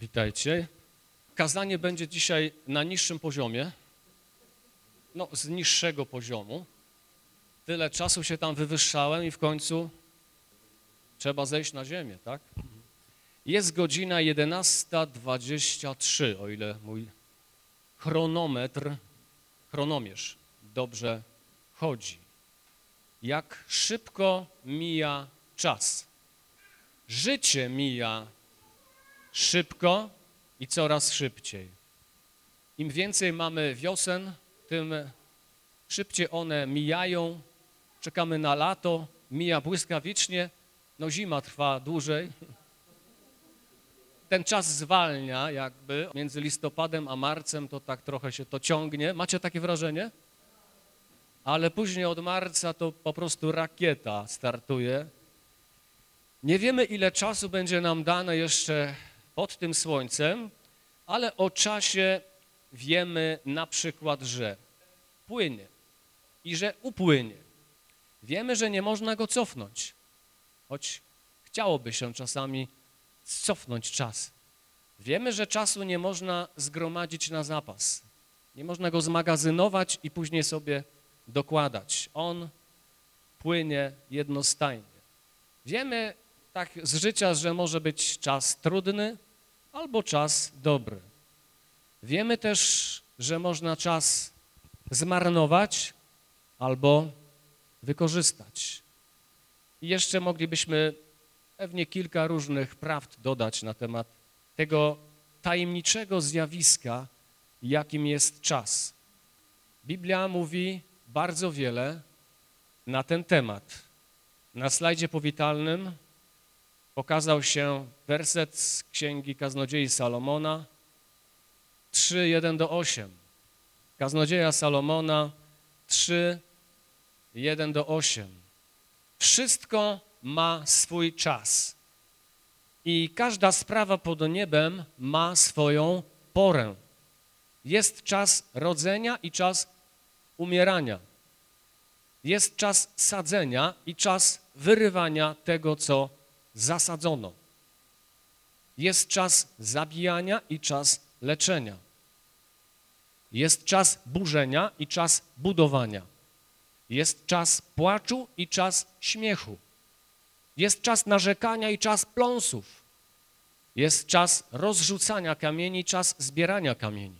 witajcie. Kazanie będzie dzisiaj na niższym poziomie, no z niższego poziomu. Tyle czasu się tam wywyższałem i w końcu trzeba zejść na ziemię, tak? Jest godzina 11.23, o ile mój chronometr, chronomierz dobrze chodzi. Jak szybko mija czas. Życie mija szybko i coraz szybciej. Im więcej mamy wiosen, tym szybciej one mijają. Czekamy na lato, mija błyskawicznie, no zima trwa dłużej. Ten czas zwalnia jakby, między listopadem a marcem to tak trochę się to ciągnie. Macie takie wrażenie? Ale później od marca to po prostu rakieta startuje. Nie wiemy, ile czasu będzie nam dane jeszcze pod tym słońcem, ale o czasie wiemy na przykład, że płynie i że upłynie. Wiemy, że nie można go cofnąć, choć chciałoby się czasami cofnąć czas. Wiemy, że czasu nie można zgromadzić na zapas. Nie można go zmagazynować i później sobie dokładać. On płynie jednostajnie. Wiemy tak z życia, że może być czas trudny albo czas dobry. Wiemy też, że można czas zmarnować albo wykorzystać. I jeszcze moglibyśmy pewnie kilka różnych prawd dodać na temat tego tajemniczego zjawiska, jakim jest czas. Biblia mówi bardzo wiele na ten temat. Na slajdzie powitalnym pokazał się werset z Księgi Kaznodziei Salomona 3, 1 do 8. Kaznodzieja Salomona 3, 1 do 8. Wszystko ma swój czas i każda sprawa pod niebem ma swoją porę. Jest czas rodzenia i czas umierania. Jest czas sadzenia i czas wyrywania tego, co zasadzono. Jest czas zabijania i czas leczenia. Jest czas burzenia i czas budowania. Jest czas płaczu i czas śmiechu. Jest czas narzekania i czas pląsów. Jest czas rozrzucania kamieni, czas zbierania kamieni.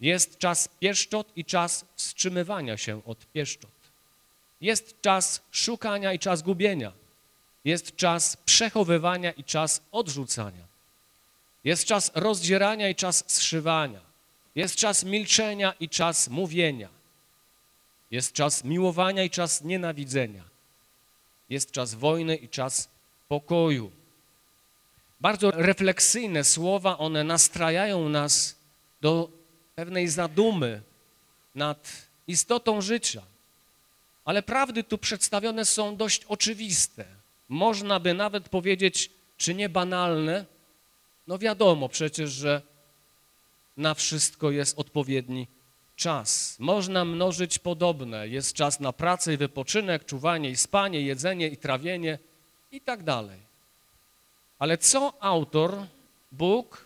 Jest czas pieszczot i czas wstrzymywania się od pieszczot. Jest czas szukania i czas gubienia. Jest czas przechowywania i czas odrzucania. Jest czas rozdzierania i czas zszywania. Jest czas milczenia i czas mówienia. Jest czas miłowania i czas nienawidzenia. Jest czas wojny i czas pokoju. Bardzo refleksyjne słowa, one nastrajają nas do pewnej zadumy nad istotą życia. Ale prawdy tu przedstawione są dość oczywiste. Można by nawet powiedzieć, czy nie banalne. No wiadomo przecież, że na wszystko jest odpowiedni czas. Można mnożyć podobne. Jest czas na pracę i wypoczynek, czuwanie i spanie, jedzenie i trawienie i tak dalej. Ale co autor, Bóg,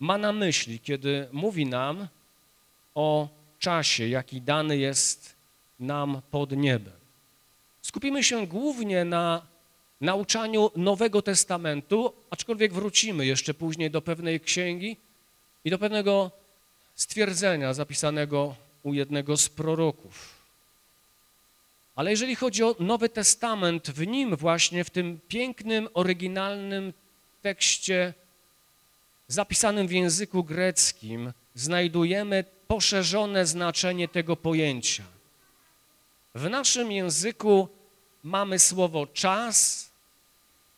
ma na myśli, kiedy mówi nam o czasie, jaki dany jest nam pod niebem? Skupimy się głównie na nauczaniu Nowego Testamentu, aczkolwiek wrócimy jeszcze później do pewnej księgi i do pewnego stwierdzenia zapisanego u jednego z proroków. Ale jeżeli chodzi o Nowy Testament, w nim właśnie, w tym pięknym, oryginalnym tekście zapisanym w języku greckim, znajdujemy poszerzone znaczenie tego pojęcia. W naszym języku mamy słowo czas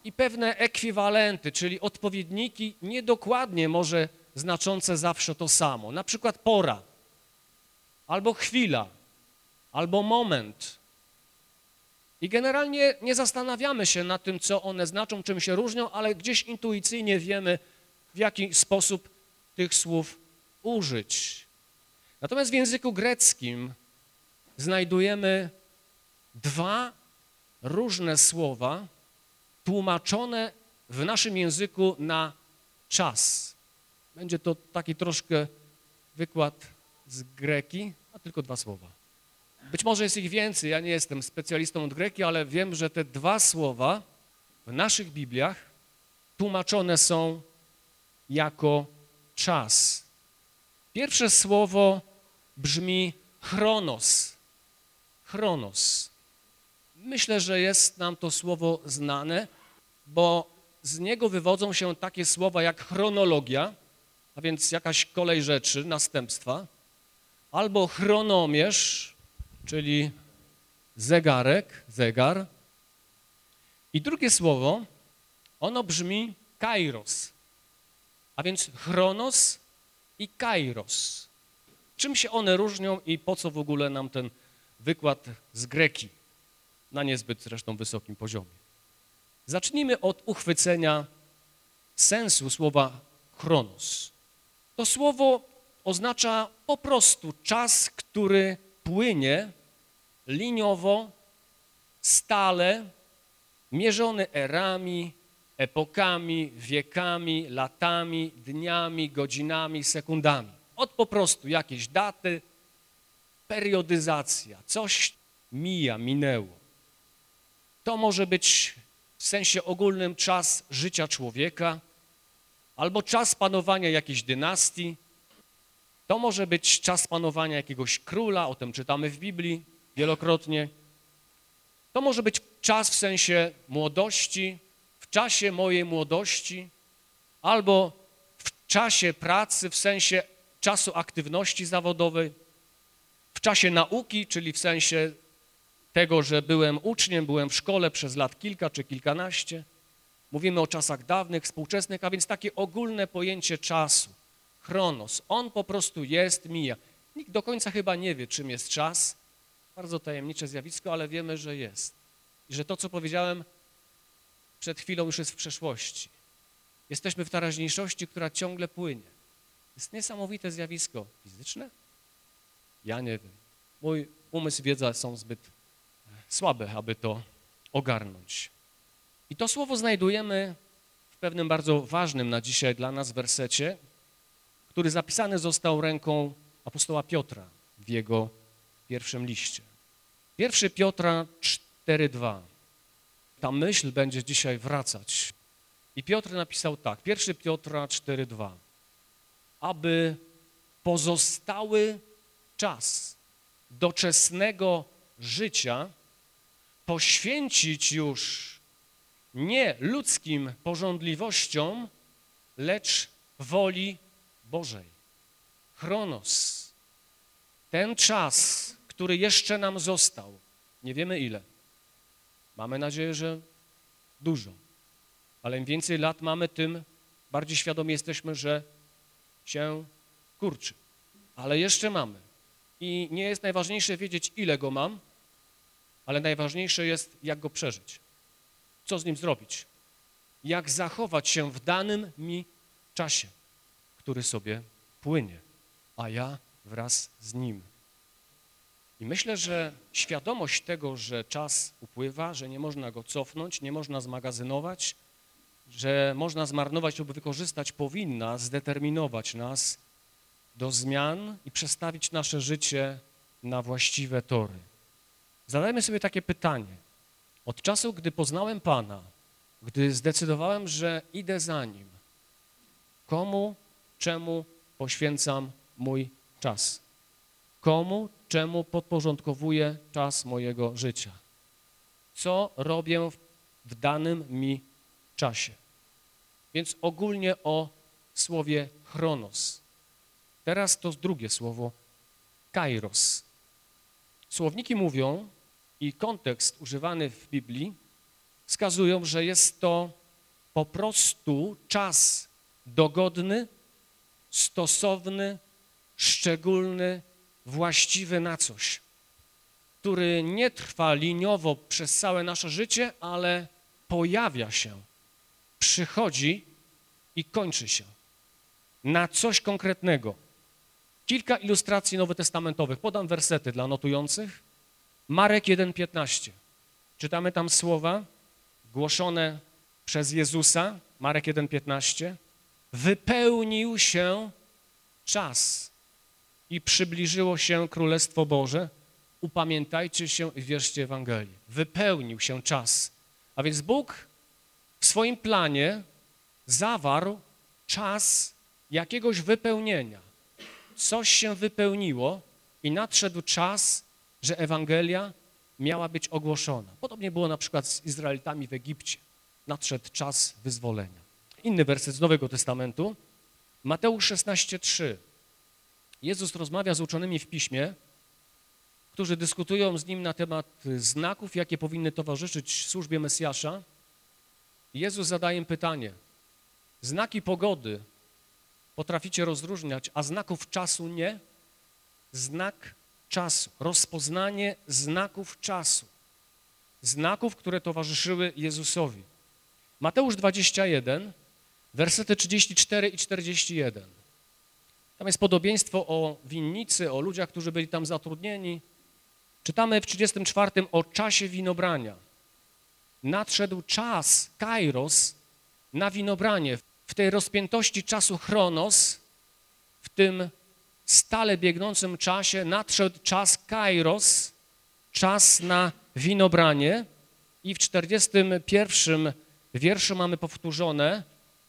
i pewne ekwiwalenty, czyli odpowiedniki niedokładnie może znaczące zawsze to samo. Na przykład pora, albo chwila, albo moment. I generalnie nie zastanawiamy się nad tym, co one znaczą, czym się różnią, ale gdzieś intuicyjnie wiemy, w jaki sposób tych słów użyć. Natomiast w języku greckim znajdujemy dwa różne słowa tłumaczone w naszym języku na czas. Będzie to taki troszkę wykład z greki, a tylko dwa słowa. Być może jest ich więcej, ja nie jestem specjalistą od greki, ale wiem, że te dwa słowa w naszych Bibliach tłumaczone są jako czas. Pierwsze słowo brzmi chronos. Chronos. Myślę, że jest nam to słowo znane, bo z niego wywodzą się takie słowa jak chronologia, a więc jakaś kolej rzeczy, następstwa, albo chronomierz, czyli zegarek, zegar. I drugie słowo, ono brzmi kairos, a więc chronos i kairos. Czym się one różnią i po co w ogóle nam ten wykład z greki na niezbyt zresztą wysokim poziomie? Zacznijmy od uchwycenia sensu słowa chronos. To słowo oznacza po prostu czas, który płynie liniowo, stale, mierzony erami, epokami, wiekami, latami, dniami, godzinami, sekundami. Od po prostu jakieś daty, periodyzacja, coś mija, minęło. To może być w sensie ogólnym czas życia człowieka, albo czas panowania jakiejś dynastii. To może być czas panowania jakiegoś króla, o tym czytamy w Biblii wielokrotnie. To może być czas w sensie młodości, w czasie mojej młodości, albo w czasie pracy, w sensie czasu aktywności zawodowej, w czasie nauki, czyli w sensie tego, że byłem uczniem, byłem w szkole przez lat kilka czy kilkanaście. Mówimy o czasach dawnych, współczesnych, a więc takie ogólne pojęcie czasu, chronos. On po prostu jest, mija. Nikt do końca chyba nie wie, czym jest czas. Bardzo tajemnicze zjawisko, ale wiemy, że jest. I że to, co powiedziałem przed chwilą, już jest w przeszłości. Jesteśmy w teraźniejszości, która ciągle płynie. Jest niesamowite zjawisko fizyczne? Ja nie wiem. Mój umysł, wiedza są zbyt słabe, aby to ogarnąć. I to słowo znajdujemy w pewnym bardzo ważnym na dzisiaj dla nas wersecie, który zapisany został ręką apostoła Piotra w jego pierwszym liście. Pierwszy Piotra 4,2. Ta myśl będzie dzisiaj wracać. I Piotr napisał tak, pierwszy Piotra 4,2. Aby pozostały czas doczesnego życia poświęcić już nie ludzkim porządliwościom, lecz woli Bożej. Chronos, ten czas, który jeszcze nam został, nie wiemy ile. Mamy nadzieję, że dużo. Ale im więcej lat mamy, tym bardziej świadomi jesteśmy, że się kurczy. Ale jeszcze mamy. I nie jest najważniejsze wiedzieć, ile go mam, ale najważniejsze jest, jak go przeżyć. Co z nim zrobić? Jak zachować się w danym mi czasie, który sobie płynie, a ja wraz z nim. I myślę, że świadomość tego, że czas upływa, że nie można go cofnąć, nie można zmagazynować, że można zmarnować lub wykorzystać, powinna zdeterminować nas do zmian i przestawić nasze życie na właściwe tory. Zadajmy sobie takie pytanie. Od czasu, gdy poznałem Pana, gdy zdecydowałem, że idę za Nim, komu, czemu poświęcam mój czas? Komu, czemu podporządkowuję czas mojego życia? Co robię w danym mi czasie? Więc ogólnie o słowie chronos. Teraz to drugie słowo kairos. Słowniki mówią, i kontekst używany w Biblii wskazują, że jest to po prostu czas dogodny, stosowny, szczególny, właściwy na coś, który nie trwa liniowo przez całe nasze życie, ale pojawia się, przychodzi i kończy się na coś konkretnego. Kilka ilustracji nowotestamentowych. Podam wersety dla notujących. Marek 1,15. Czytamy tam słowa głoszone przez Jezusa, Marek 1,15. wypełnił się czas i przybliżyło się Królestwo Boże, upamiętajcie się i wierzcie Ewangelii. Wypełnił się czas. A więc Bóg w swoim planie zawarł czas jakiegoś wypełnienia. Coś się wypełniło i nadszedł czas, że Ewangelia miała być ogłoszona. Podobnie było na przykład z Izraelitami w Egipcie. Nadszedł czas wyzwolenia. Inny werset z Nowego Testamentu, Mateusz 16,3. Jezus rozmawia z uczonymi w Piśmie, którzy dyskutują z Nim na temat znaków, jakie powinny towarzyszyć służbie Mesjasza. Jezus zadaje im pytanie, znaki pogody potraficie rozróżniać, a znaków czasu nie? Znak czasu, rozpoznanie znaków czasu, znaków, które towarzyszyły Jezusowi. Mateusz 21, wersety 34 i 41. Tam jest podobieństwo o winnicy, o ludziach, którzy byli tam zatrudnieni. Czytamy w 34 o czasie winobrania. Nadszedł czas, kairos, na winobranie. W tej rozpiętości czasu chronos, w tym stale biegnącym czasie nadszedł czas kairos, czas na winobranie i w 41 wierszu mamy powtórzone,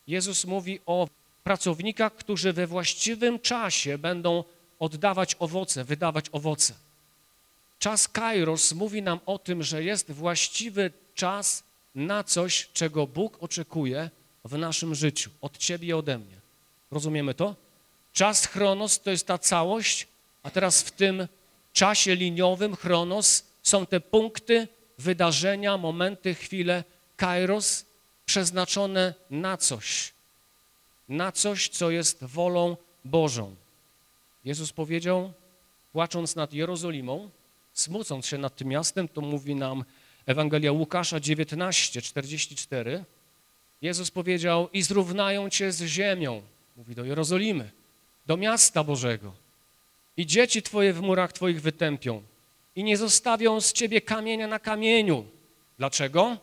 Jezus mówi o pracownikach, którzy we właściwym czasie będą oddawać owoce, wydawać owoce. Czas kairos mówi nam o tym, że jest właściwy czas na coś, czego Bóg oczekuje w naszym życiu, od ciebie i ode mnie. Rozumiemy to? Czas chronos to jest ta całość, a teraz w tym czasie liniowym chronos są te punkty, wydarzenia, momenty, chwile, kairos, przeznaczone na coś, na coś, co jest wolą Bożą. Jezus powiedział, płacząc nad Jerozolimą, smucąc się nad tym miastem, to mówi nam Ewangelia Łukasza 19, 44, Jezus powiedział, i zrównają cię z ziemią, mówi do Jerozolimy, do miasta Bożego. I dzieci twoje w murach twoich wytępią i nie zostawią z ciebie kamienia na kamieniu. Dlaczego?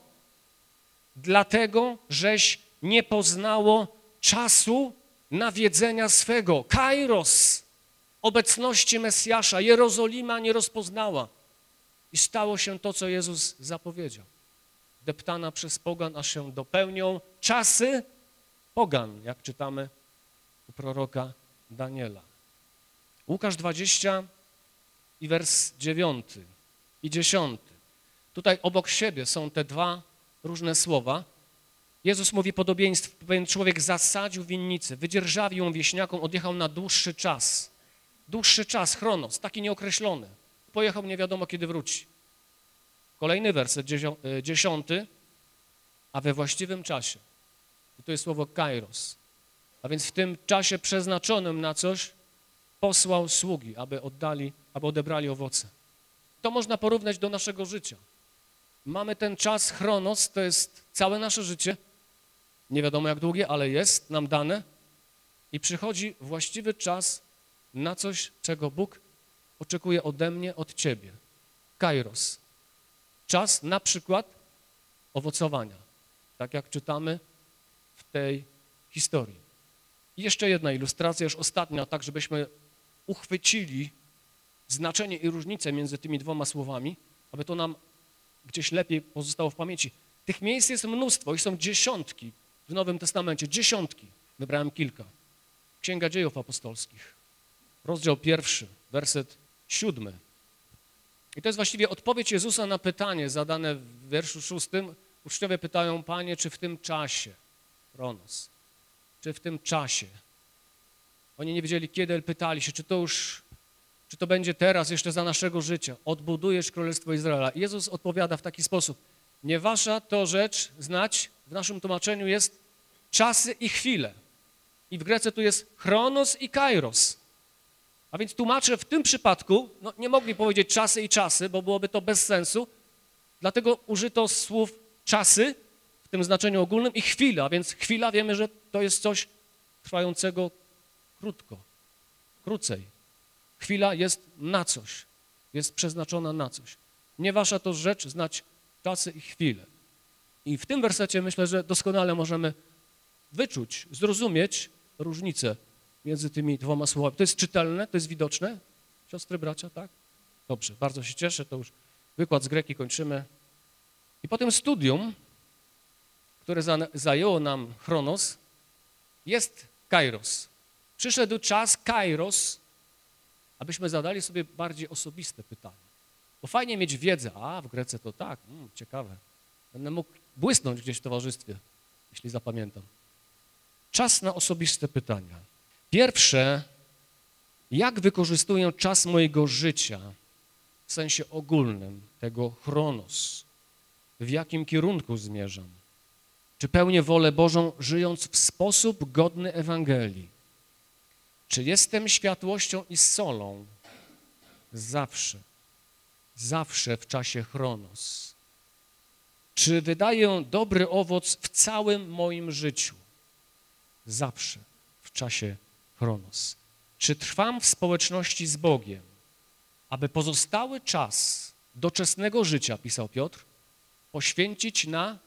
Dlatego, żeś nie poznało czasu nawiedzenia swego. Kairos, obecności Mesjasza, Jerozolima nie rozpoznała. I stało się to, co Jezus zapowiedział. Deptana przez pogan, aż się dopełnią czasy pogan, jak czytamy u proroka Daniela. Łukasz 20 i wers 9 i 10. Tutaj obok siebie są te dwa różne słowa. Jezus mówi podobieństwo, pewien człowiek zasadził winnicę, wydzierżawił ją wieśniakom, odjechał na dłuższy czas. Dłuższy czas, chronos, taki nieokreślony. Pojechał nie wiadomo kiedy wróci. Kolejny werset, e, dziesiąty, a we właściwym czasie. I to jest słowo kairos. A więc w tym czasie przeznaczonym na coś posłał sługi, aby oddali, aby odebrali owoce. To można porównać do naszego życia. Mamy ten czas chronos, to jest całe nasze życie. Nie wiadomo jak długie, ale jest nam dane. I przychodzi właściwy czas na coś, czego Bóg oczekuje ode mnie, od ciebie. Kairos. Czas na przykład owocowania, tak jak czytamy w tej historii. I jeszcze jedna ilustracja, już ostatnia, tak żebyśmy uchwycili znaczenie i różnicę między tymi dwoma słowami, aby to nam gdzieś lepiej pozostało w pamięci. Tych miejsc jest mnóstwo, ich są dziesiątki w Nowym Testamencie, dziesiątki. Wybrałem kilka. Księga Dziejów Apostolskich, rozdział pierwszy, werset siódmy. I to jest właściwie odpowiedź Jezusa na pytanie zadane w wierszu szóstym. Uczniowie pytają, Panie, czy w tym czasie, Ronos, czy w tym czasie, oni nie wiedzieli kiedy, ale pytali się, czy to już, czy to będzie teraz, jeszcze za naszego życia, odbudujesz Królestwo Izraela. I Jezus odpowiada w taki sposób, nie wasza to rzecz znać, w naszym tłumaczeniu jest czasy i chwile. I w Grece tu jest chronos i kairos. A więc tłumacze w tym przypadku no, nie mogli powiedzieć czasy i czasy, bo byłoby to bez sensu, dlatego użyto słów czasy w tym znaczeniu ogólnym i chwila, więc chwila wiemy, że to jest coś trwającego krótko, krócej. Chwila jest na coś, jest przeznaczona na coś. Nie wasza to rzecz znać czasy i chwile. I w tym wersecie myślę, że doskonale możemy wyczuć, zrozumieć różnicę między tymi dwoma słowami. To jest czytelne, to jest widoczne? Siostry, bracia, tak? Dobrze, bardzo się cieszę, to już wykład z greki kończymy. I potem studium, które zajęło nam chronos, jest kairos. Przyszedł czas kairos, abyśmy zadali sobie bardziej osobiste pytanie. Bo fajnie mieć wiedzę, a w Grece to tak, mm, ciekawe. Będę mógł błysnąć gdzieś w towarzystwie, jeśli zapamiętam. Czas na osobiste pytania. Pierwsze, jak wykorzystuję czas mojego życia w sensie ogólnym, tego chronos? W jakim kierunku zmierzam? Czy pełnię wolę Bożą, żyjąc w sposób godny Ewangelii? Czy jestem światłością i solą? Zawsze, zawsze w czasie chronos. Czy wydaję dobry owoc w całym moim życiu? Zawsze w czasie chronos. Czy trwam w społeczności z Bogiem, aby pozostały czas doczesnego życia, pisał Piotr, poświęcić na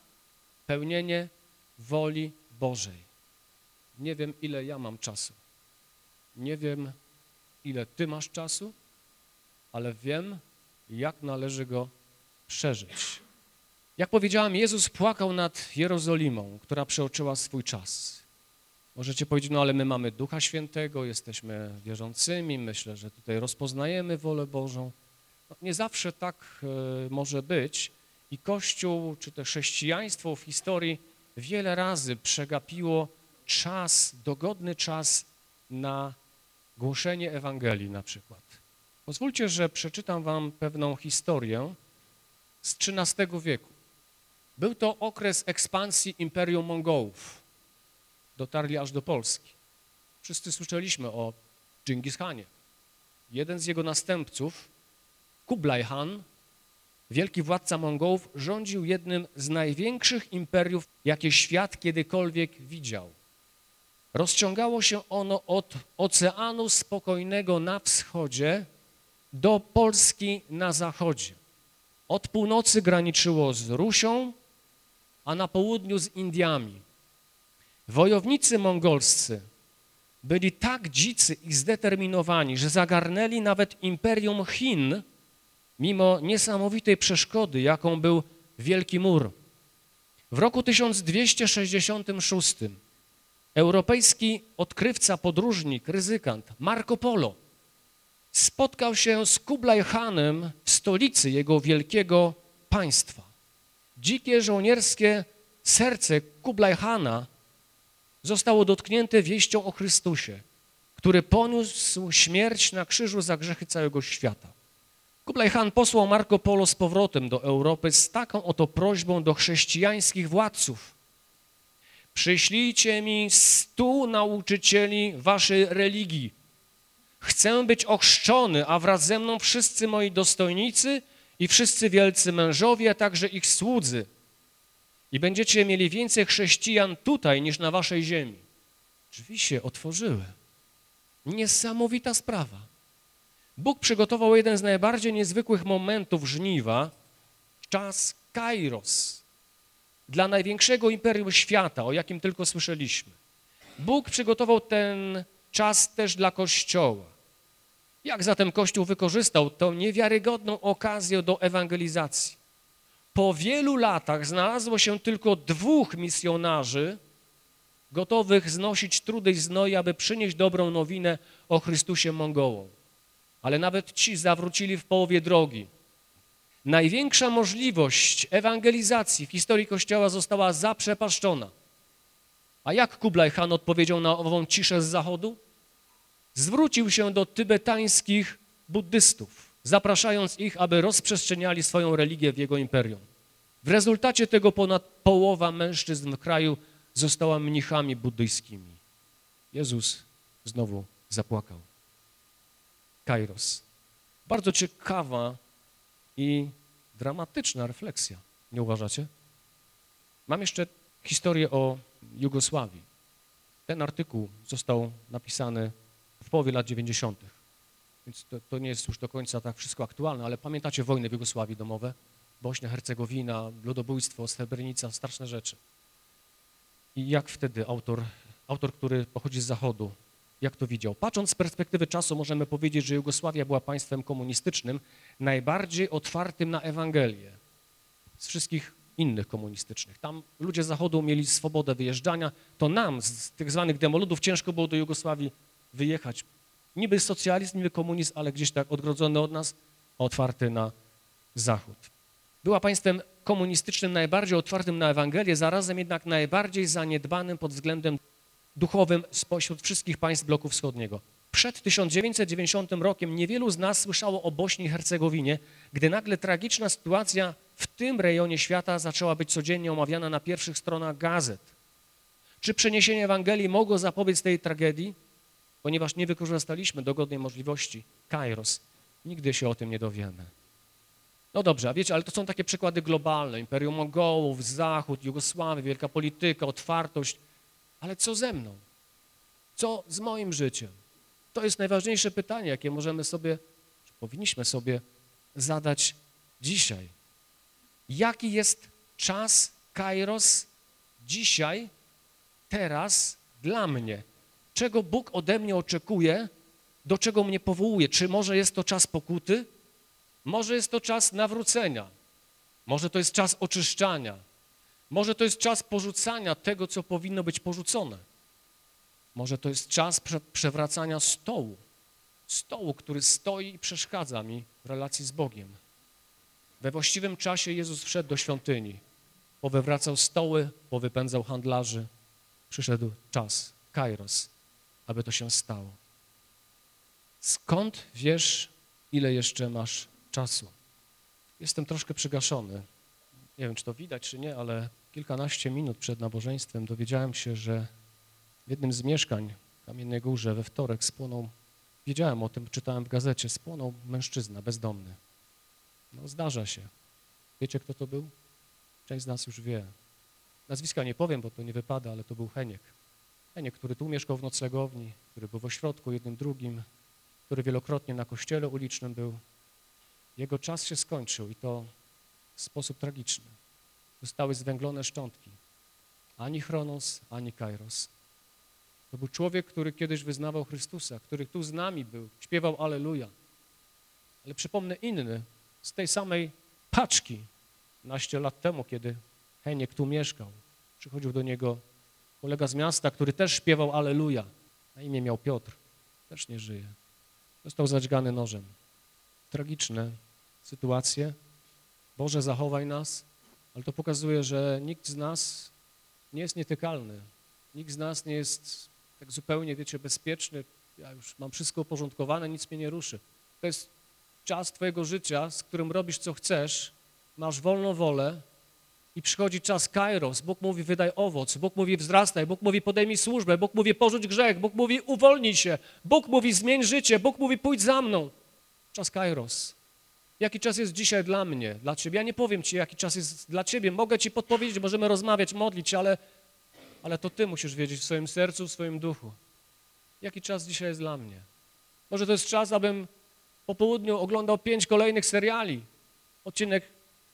pełnienie woli Bożej. Nie wiem, ile ja mam czasu. Nie wiem, ile ty masz czasu, ale wiem, jak należy go przeżyć. Jak powiedziałem, Jezus płakał nad Jerozolimą, która przeoczyła swój czas. Możecie powiedzieć, no ale my mamy Ducha Świętego, jesteśmy wierzącymi, myślę, że tutaj rozpoznajemy wolę Bożą. No, nie zawsze tak y, może być i Kościół, czy też chrześcijaństwo w historii wiele razy przegapiło czas, dogodny czas na głoszenie Ewangelii na przykład. Pozwólcie, że przeczytam wam pewną historię z XIII wieku. Był to okres ekspansji Imperium Mongołów. Dotarli aż do Polski. Wszyscy słyszeliśmy o Dżingis Khanie. Jeden z jego następców, Kublai Khan, wielki władca Mongołów, rządził jednym z największych imperiów, jakie świat kiedykolwiek widział. Rozciągało się ono od Oceanu Spokojnego na wschodzie do Polski na zachodzie. Od północy graniczyło z Rusią, a na południu z Indiami. Wojownicy mongolscy byli tak dzicy i zdeterminowani, że zagarnęli nawet imperium Chin, mimo niesamowitej przeszkody, jaką był Wielki Mur. W roku 1266 europejski odkrywca, podróżnik, ryzykant Marco Polo spotkał się z Kublai Hanem w stolicy jego wielkiego państwa. Dzikie żołnierskie serce Kublai Hana zostało dotknięte wieścią o Chrystusie, który poniósł śmierć na krzyżu za grzechy całego świata. Kublai Khan posłał Marco Polo z powrotem do Europy z taką oto prośbą do chrześcijańskich władców. Przyślijcie mi stu nauczycieli waszej religii. Chcę być ochrzczony, a wraz ze mną wszyscy moi dostojnicy i wszyscy wielcy mężowie, a także ich słudzy. I będziecie mieli więcej chrześcijan tutaj niż na waszej ziemi. Drzwi się otworzyły. Niesamowita sprawa. Bóg przygotował jeden z najbardziej niezwykłych momentów żniwa, czas Kairos, dla największego imperium świata, o jakim tylko słyszeliśmy. Bóg przygotował ten czas też dla Kościoła. Jak zatem Kościół wykorzystał tę niewiarygodną okazję do ewangelizacji? Po wielu latach znalazło się tylko dwóch misjonarzy gotowych znosić trudy i znoi, aby przynieść dobrą nowinę o Chrystusie Mongołom. Ale nawet ci zawrócili w połowie drogi. Największa możliwość ewangelizacji w historii Kościoła została zaprzepaszczona. A jak Kublai Khan odpowiedział na ową ciszę z zachodu? zwrócił się do tybetańskich buddystów, zapraszając ich, aby rozprzestrzeniali swoją religię w jego imperium. W rezultacie tego ponad połowa mężczyzn w kraju została mnichami buddyjskimi. Jezus znowu zapłakał. Kairos. Bardzo ciekawa i dramatyczna refleksja, nie uważacie? Mam jeszcze historię o Jugosławii. Ten artykuł został napisany w połowie lat 90. Więc to, to, nie jest już do końca tak wszystko aktualne, ale pamiętacie wojny w Jugosławii domowe? Bośnia, Hercegowina, ludobójstwo, Srebrenica, straszne rzeczy. I jak wtedy autor, autor, który pochodzi z Zachodu, jak to widział? Patrząc z perspektywy czasu możemy powiedzieć, że Jugosławia była państwem komunistycznym, najbardziej otwartym na Ewangelię z wszystkich innych komunistycznych. Tam ludzie Zachodu mieli swobodę wyjeżdżania, to nam z tych zwanych demoludów ciężko było do Jugosławii wyjechać. Niby socjalizm, niby komunizm, ale gdzieś tak odgrodzony od nas, otwarty na Zachód. Była państwem komunistycznym najbardziej otwartym na Ewangelię, zarazem jednak najbardziej zaniedbanym pod względem duchowym spośród wszystkich państw bloku wschodniego. Przed 1990 rokiem niewielu z nas słyszało o Bośni i Hercegowinie, gdy nagle tragiczna sytuacja w tym rejonie świata zaczęła być codziennie omawiana na pierwszych stronach gazet. Czy przeniesienie Ewangelii mogło zapobiec tej tragedii? Ponieważ nie wykorzystaliśmy dogodnej możliwości. Kairos. Nigdy się o tym nie dowiemy. No dobrze, a wiecie, ale to są takie przykłady globalne. Imperium Mongołów, Zachód, Jugosławia, wielka polityka, otwartość. Ale co ze mną? Co z moim życiem? To jest najważniejsze pytanie, jakie możemy sobie, czy powinniśmy sobie zadać dzisiaj. Jaki jest czas Kairos dzisiaj, teraz dla mnie? Czego Bóg ode mnie oczekuje? Do czego mnie powołuje? Czy może jest to czas pokuty? Może jest to czas nawrócenia. Może to jest czas oczyszczania. Może to jest czas porzucania tego, co powinno być porzucone. Może to jest czas prze przewracania stołu. Stołu, który stoi i przeszkadza mi w relacji z Bogiem. We właściwym czasie Jezus wszedł do świątyni. Powywracał stoły, powypędzał handlarzy. Przyszedł czas, kairos, aby to się stało. Skąd wiesz, ile jeszcze masz czasu? Jestem troszkę przygaszony. Nie wiem, czy to widać, czy nie, ale kilkanaście minut przed nabożeństwem dowiedziałem się, że w jednym z mieszkań w Kamiennej Górze we wtorek spłonął, wiedziałem o tym, czytałem w gazecie, spłonął mężczyzna bezdomny. No zdarza się. Wiecie, kto to był? Część z nas już wie. Nazwiska nie powiem, bo to nie wypada, ale to był Heniek. Heniek, który tu mieszkał w noclegowni, który był w ośrodku jednym, drugim, który wielokrotnie na kościele ulicznym był. Jego czas się skończył i to w sposób tragiczny. Zostały zwęglone szczątki. Ani Chronos, ani Kairos. To był człowiek, który kiedyś wyznawał Chrystusa, który tu z nami był, śpiewał Aleluja. Ale przypomnę inny, z tej samej paczki, naście lat temu, kiedy Heniek tu mieszkał. Przychodził do niego kolega z miasta, który też śpiewał Aleluja. Na imię miał Piotr. Też nie żyje. Został zadźgany nożem. Tragiczne sytuacje. Boże, zachowaj nas, ale to pokazuje, że nikt z nas nie jest nietykalny. Nikt z nas nie jest tak zupełnie, wiecie, bezpieczny. Ja już mam wszystko uporządkowane, nic mnie nie ruszy. To jest czas twojego życia, z którym robisz, co chcesz, masz wolną wolę i przychodzi czas kairos. Bóg mówi, wydaj owoc. Bóg mówi, wzrastaj. Bóg mówi, podejmij służbę. Bóg mówi, porzuć grzech. Bóg mówi, uwolnij się. Bóg mówi, zmień życie. Bóg mówi, pójdź za mną. Czas kairos. Jaki czas jest dzisiaj dla mnie, dla ciebie? Ja nie powiem ci, jaki czas jest dla ciebie. Mogę ci podpowiedzieć, możemy rozmawiać, modlić ale, ale to ty musisz wiedzieć w swoim sercu, w swoim duchu. Jaki czas dzisiaj jest dla mnie? Może to jest czas, abym po południu oglądał pięć kolejnych seriali. Odcinek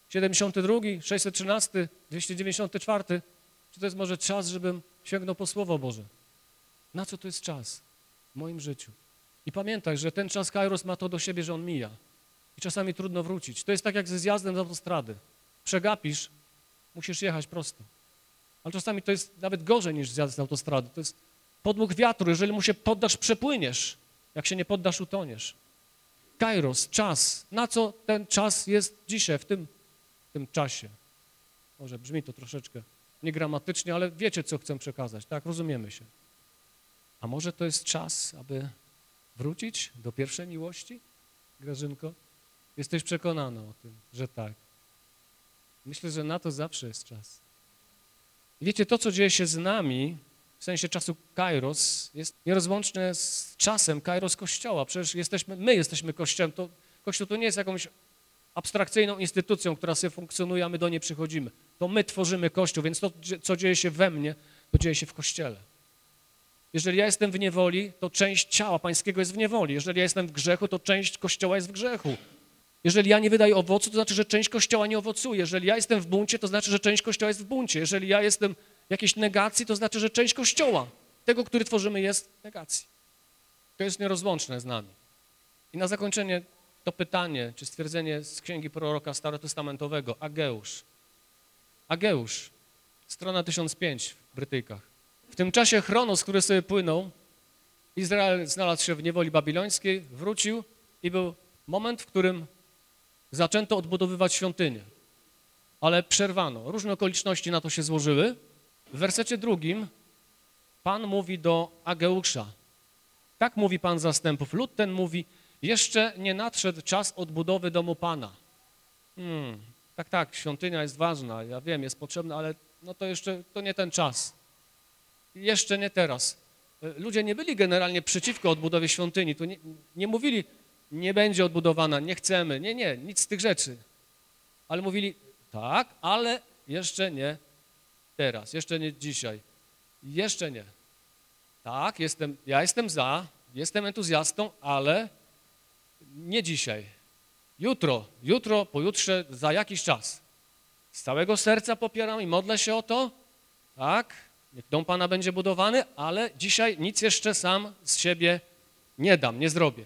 72, 613, 294. Czy to jest może czas, żebym sięgnął po Słowo Boże? Na co to jest czas w moim życiu? I pamiętaj, że ten czas Kairos ma to do siebie, że on mija. I czasami trudno wrócić. To jest tak jak ze zjazdem z autostrady. Przegapisz, musisz jechać prosto. Ale czasami to jest nawet gorzej niż zjazd z autostrady. To jest podmuch wiatru. Jeżeli mu się poddasz, przepłyniesz. Jak się nie poddasz, utoniesz. Kairos, czas. Na co ten czas jest dzisiaj, w tym, w tym czasie? Może brzmi to troszeczkę niegramatycznie, ale wiecie, co chcę przekazać, tak? Rozumiemy się. A może to jest czas, aby wrócić do pierwszej miłości, Grażynko? Jesteś przekonana o tym, że tak. Myślę, że na to zawsze jest czas. Wiecie, to, co dzieje się z nami, w sensie czasu Kairos, jest nierozłączne z czasem Kairos Kościoła. Przecież jesteśmy, my jesteśmy Kościołem. To, Kościół to nie jest jakąś abstrakcyjną instytucją, która sobie funkcjonuje, a my do niej przychodzimy. To my tworzymy Kościół, więc to, co dzieje się we mnie, to dzieje się w Kościele. Jeżeli ja jestem w niewoli, to część ciała pańskiego jest w niewoli. Jeżeli ja jestem w grzechu, to część Kościoła jest w grzechu. Jeżeli ja nie wydaję owocu, to znaczy, że część Kościoła nie owocuje. Jeżeli ja jestem w buncie, to znaczy, że część Kościoła jest w buncie. Jeżeli ja jestem jakiejś negacji, to znaczy, że część Kościoła, tego, który tworzymy, jest w negacji. To jest nierozłączne z nami. I na zakończenie to pytanie, czy stwierdzenie z księgi proroka starotestamentowego, Ageusz. Ageusz, strona 1005 w Brytyjkach. W tym czasie Chronos, który sobie płynął, Izrael znalazł się w niewoli babilońskiej, wrócił i był moment, w którym zaczęto odbudowywać świątynię, ale przerwano. Różne okoliczności na to się złożyły. W wersecie drugim Pan mówi do Ageusza. Tak mówi Pan zastępów. Lud ten mówi, jeszcze nie nadszedł czas odbudowy domu Pana. Hmm, tak, tak, świątynia jest ważna, ja wiem, jest potrzebna, ale no to jeszcze, to nie ten czas. Jeszcze nie teraz. Ludzie nie byli generalnie przeciwko odbudowie świątyni, tu nie, nie mówili, nie będzie odbudowana, nie chcemy, nie, nie, nic z tych rzeczy. Ale mówili, tak, ale jeszcze nie teraz, jeszcze nie dzisiaj, jeszcze nie. Tak, jestem, ja jestem za, jestem entuzjastą, ale nie dzisiaj. Jutro, jutro, pojutrze, za jakiś czas. Z całego serca popieram i modlę się o to, tak, niech dom Pana będzie budowany, ale dzisiaj nic jeszcze sam z siebie nie dam, nie zrobię.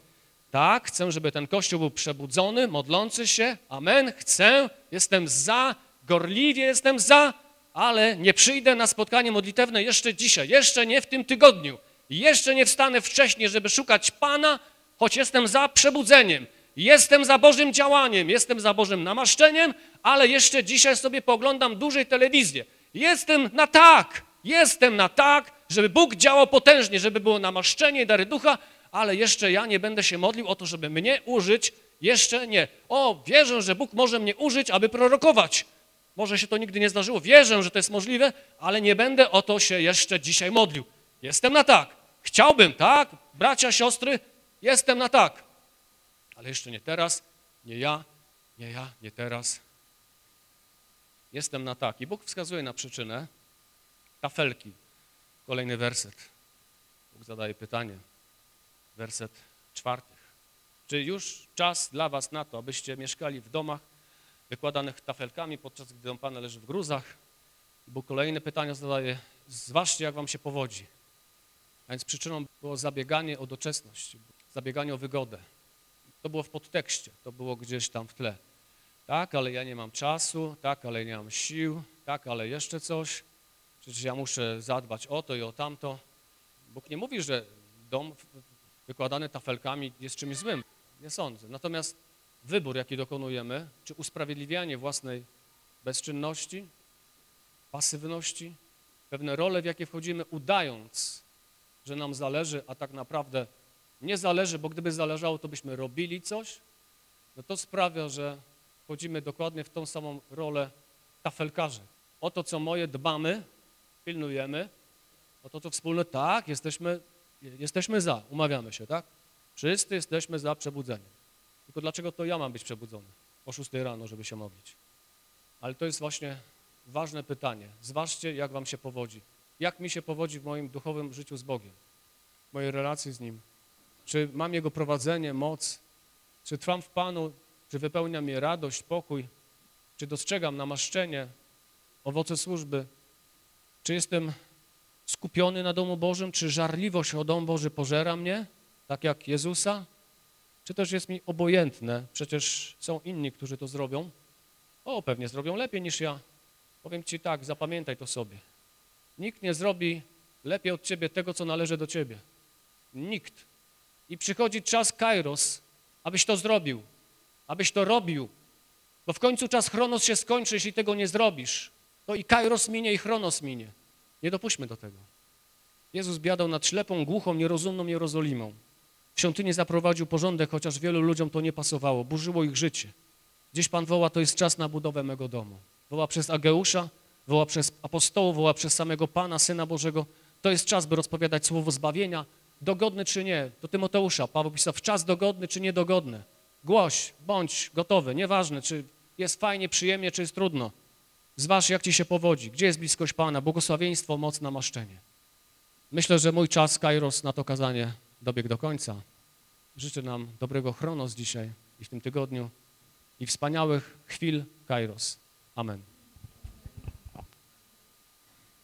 Tak, chcę, żeby ten kościół był przebudzony, modlący się, amen, chcę, jestem za, gorliwie jestem za, ale nie przyjdę na spotkanie modlitewne jeszcze dzisiaj, jeszcze nie w tym tygodniu, jeszcze nie wstanę wcześniej, żeby szukać Pana, choć jestem za przebudzeniem, jestem za Bożym działaniem, jestem za Bożym namaszczeniem, ale jeszcze dzisiaj sobie poglądam dłużej telewizję. Jestem na tak, jestem na tak, żeby Bóg działał potężnie, żeby było namaszczenie i dary ducha, ale jeszcze ja nie będę się modlił o to, żeby mnie użyć, jeszcze nie. O, wierzę, że Bóg może mnie użyć, aby prorokować. Może się to nigdy nie zdarzyło, wierzę, że to jest możliwe, ale nie będę o to się jeszcze dzisiaj modlił. Jestem na tak. Chciałbym, tak? Bracia, siostry, jestem na tak. Ale jeszcze nie teraz, nie ja, nie ja, nie teraz. Jestem na tak. I Bóg wskazuje na przyczynę tafelki. Kolejny werset. Bóg zadaje pytanie. Werset czwarty. Czy już czas dla was na to, abyście mieszkali w domach wykładanych tafelkami, podczas gdy dom Pana leży w gruzach? Bóg kolejne pytanie zadaje. Zważcie, jak wam się powodzi. A więc przyczyną było zabieganie o doczesność, zabieganie o wygodę. To było w podtekście, to było gdzieś tam w tle. Tak, ale ja nie mam czasu, tak, ale nie mam sił, tak, ale jeszcze coś. Przecież ja muszę zadbać o to i o tamto. Bóg nie mówi, że dom wykładany tafelkami jest czymś złym. Nie sądzę. Natomiast wybór, jaki dokonujemy, czy usprawiedliwianie własnej bezczynności, pasywności, pewne role, w jakie wchodzimy, udając, że nam zależy, a tak naprawdę nie zależy, bo gdyby zależało, to byśmy robili coś, no to sprawia, że wchodzimy dokładnie w tą samą rolę tafelkarzy. O to, co moje, dbamy, pilnujemy, o to, co wspólne, tak, jesteśmy, jesteśmy za, umawiamy się, tak? Wszyscy jesteśmy za przebudzeniem. Tylko dlaczego to ja mam być przebudzony o 6 rano, żeby się modlić? Ale to jest właśnie ważne pytanie. Zważcie, jak wam się powodzi. Jak mi się powodzi w moim duchowym życiu z Bogiem, w mojej relacji z Nim. Czy mam Jego prowadzenie, moc? Czy trwam w Panu? Czy wypełnia mnie radość, pokój? Czy dostrzegam namaszczenie, owoce służby? Czy jestem skupiony na domu Bożym? Czy żarliwość o dom Boży pożera mnie, tak jak Jezusa? Czy też jest mi obojętne? Przecież są inni, którzy to zrobią. O, pewnie zrobią lepiej niż ja. Powiem Ci tak, zapamiętaj to sobie. Nikt nie zrobi lepiej od Ciebie tego, co należy do Ciebie. Nikt. I przychodzi czas Kairos, abyś to zrobił, abyś to robił, bo w końcu czas Chronos się skończy, jeśli tego nie zrobisz. To i Kairos minie, i Chronos minie. Nie dopuśćmy do tego. Jezus biadał nad ślepą, głuchą, nierozumną Jerozolimą. W świątyni zaprowadził porządek, chociaż wielu ludziom to nie pasowało, burzyło ich życie. Gdzieś Pan woła, to jest czas na budowę mego domu. Woła przez Ageusza, woła przez apostołów, woła przez samego Pana, Syna Bożego. To jest czas, by rozpowiadać słowo zbawienia, dogodny czy nie. Do Tymoteusza Paweł pisał, w czas dogodny czy niedogodny. Głoś, bądź gotowy, nieważne, czy jest fajnie, przyjemnie, czy jest trudno. Zważ, jak ci się powodzi, gdzie jest bliskość Pana, błogosławieństwo, moc, namaszczenie. Myślę, że mój czas, Kairos, na to kazanie dobiegł do końca. Życzę nam dobrego chronos dzisiaj i w tym tygodniu i wspaniałych chwil Kairos. Amen.